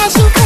Deixa